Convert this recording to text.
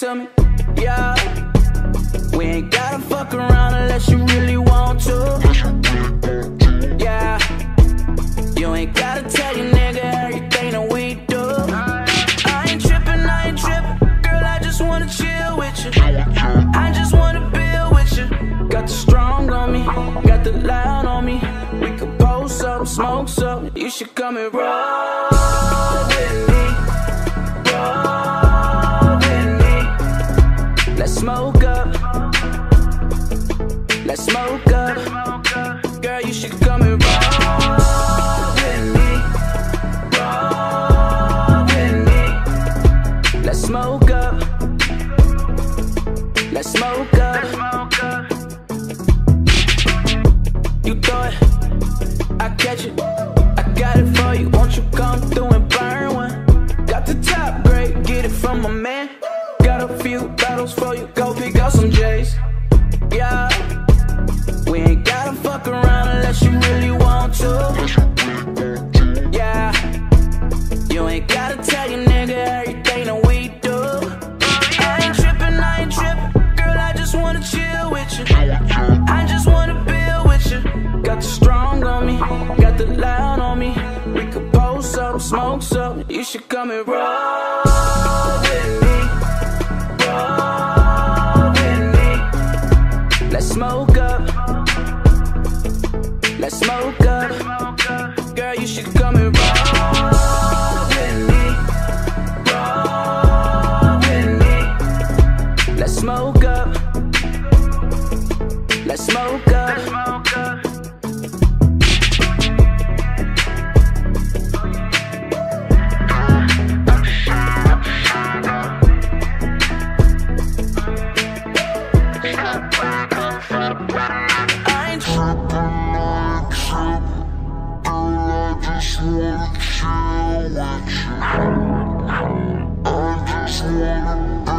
to me. Yeah, we ain't gotta fuck around unless you really want to. Smoke some. You should come and roll with me. Roll with me. Let's smoke up. Let's smoke up. Girl, you should come and roll with me. Roll with me. Let's smoke up. Let's smoke up. You throw from my man. Got a few bottles for you. Go pick up some J's. Yeah, we ain't gotta fuck around unless you really want to. Yeah, you ain't gotta tell your nigga everything that we do. I ain't tripping, I ain't tripping. Girl, I just wanna chill with you. I just wanna build with you. Got the strong on me, got the loud on me. We could post up, smoke some. You should come and roll Girl, you should come and roll wanna chill with you. I just wanna